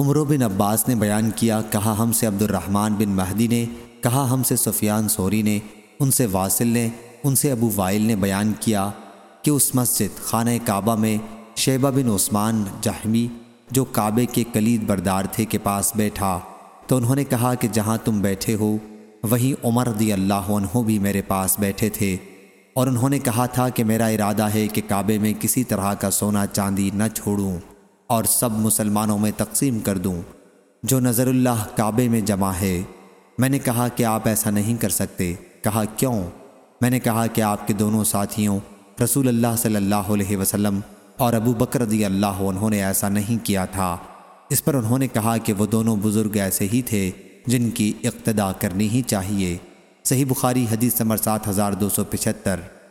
عمر بن عباس نے بیان کیا، کہا ہم سے عبد الرحمن بن مہدی نے، کہا ہم سے سفیان سوری نے، ان سے واصل نے، ان سے ابو وائل نے بیان کیا کہ اس مسجد خانہ کعبہ میں شیبہ بن عثمان جہمی، جو کعبے کے کلید بردار تھے، کے پاس بیٹھا۔ تو انہوں نے کہا کہ جہاں تم بیٹھے ہو، وہیں عمر رضی اللہ عنہ بھی میرے پاس بیٹھے تھے۔ اور انہوں نے کہا تھا کہ میرا ارادہ ہے کہ کعبے میں کسی طرح کا سونا چاندی نہ چھوڑوں۔ اور سب مسلمانوں میں تقسیم کر دوں، جو نظر اللہ کعبے میں جمع ہے۔ میں نے کہا کہ آپ ایسا نہیں کر سکتے۔ کہا، کیوں؟ میں نے کہا کہ آپ کے دونوں ساتھیوں، رسول اللہ صلی اللہ علیہ وسلم اور ابو بکر رضی اللہ انہوں نے ایسا نہیں کیا تھا۔ اس پر انہوں نے کہا کہ وہ دونوں بزرگ ایسے ہی تھے جن کی اقتدا کرنی ہی چاہیے۔ صحیح بخاری حدیث نمبر سات ہزار دو سو پچہتر۔